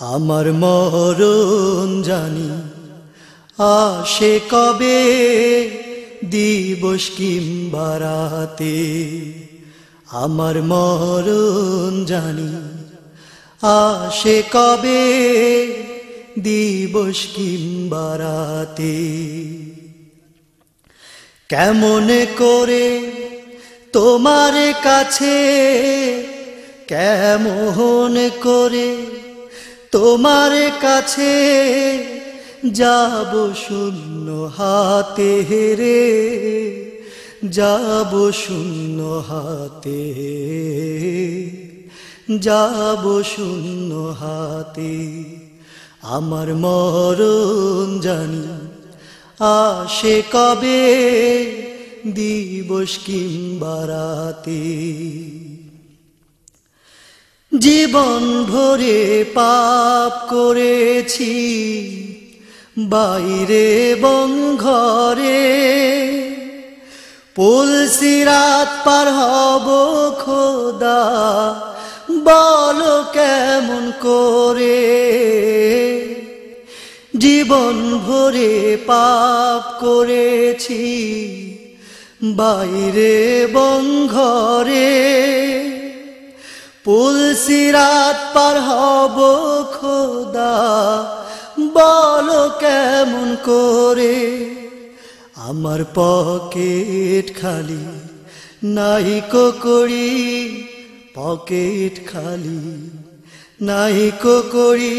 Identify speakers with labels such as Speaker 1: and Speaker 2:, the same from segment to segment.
Speaker 1: আমার মরণ জানি, আসে কবে দিবস কিংবা রাতে? আমার মরণ জানি, আসে কবে দিবস কিংবা রাতে? কেমন করে তোমার কাছে, কেমন করে তোমার কাছে যাব শূন্য হাতে রে যাব শূন্য হাতে যাব শূন্য হাতে আমার মরণ জানি, আসে কবে দিবস কিংবা রাতে? জীবন ভরে পাপ করেছি, বাইরে এবং ঘরে। পুলসিরাত পার হব খোদা, বলো কেমন করে? জীবন ভরে পাপ করেছি, বাইরে এবং ঘরে। পুলসিরাত পার হব খোদা, বলো কেমন করে? আমার পকেট খালি, নাই করি পকেট খালি, নাই করি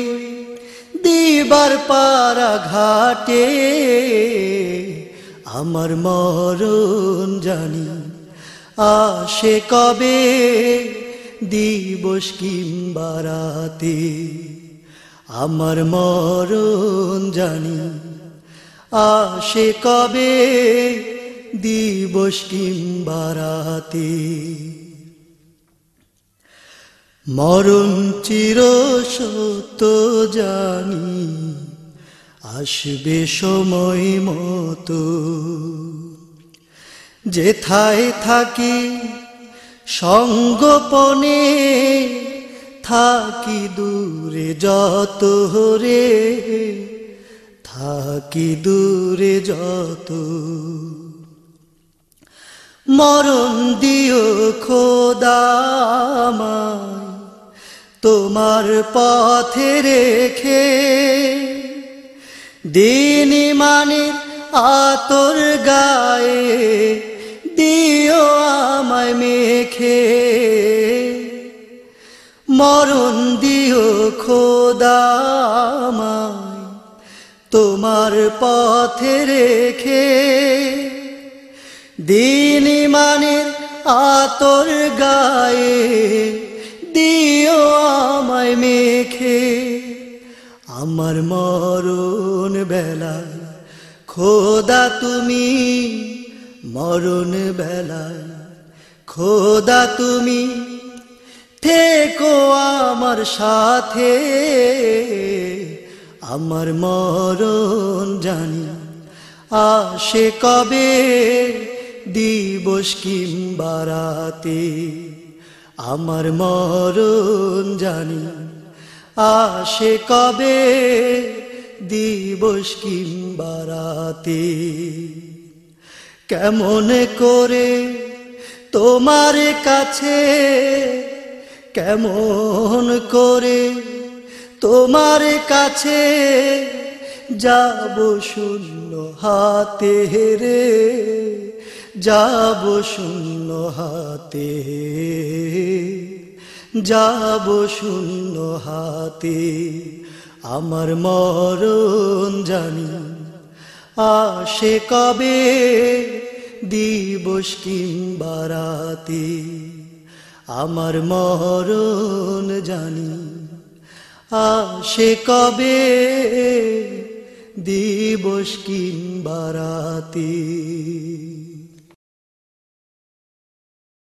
Speaker 1: দিবার পারা ঘাটে। আমার মরণ জানি আসে কবে? দিবস কিংবা রাতে, আমার মরণ জানি। আসে কবে দিবস কিংবা রাতে? মরণ চির সত্য জানি, আসবে সময় মতো। যেথায় থাকি সঙ্গোপনে থাকি দূরে যত রে, থাকি দূরে যত। মরণ দিও খোদামায় তোমার পথে রেখে। দিন মানে আতর গায়ে দিও আমায় মেখে। মরণ দিও খোদামায় তোমার পথে রেখে। দিন মানে আতর গায়ে দিও আমায় মেখে। আমার মরণ বেলায় খোদা তুমি মরণ বেলায়, খোদা তুমি থেকো আমার সাথে। আমার মরণ জানি, আসে কবে দিবস কিংবা রাতে। আমার মরণ জানি, আসে কবে দিবস কিংবা রাতে। কেমন করে তোমার কাছে? কেমন করে তোমার কাছে? যাব শূন্য হাতে রে যাব শূন্য হাতে যাব শূন্য হাতে। আমার মরণ জানি আসে কবে দিবস কিংবা আমার মরণ জানি। আসে কবে দিবস কিংবা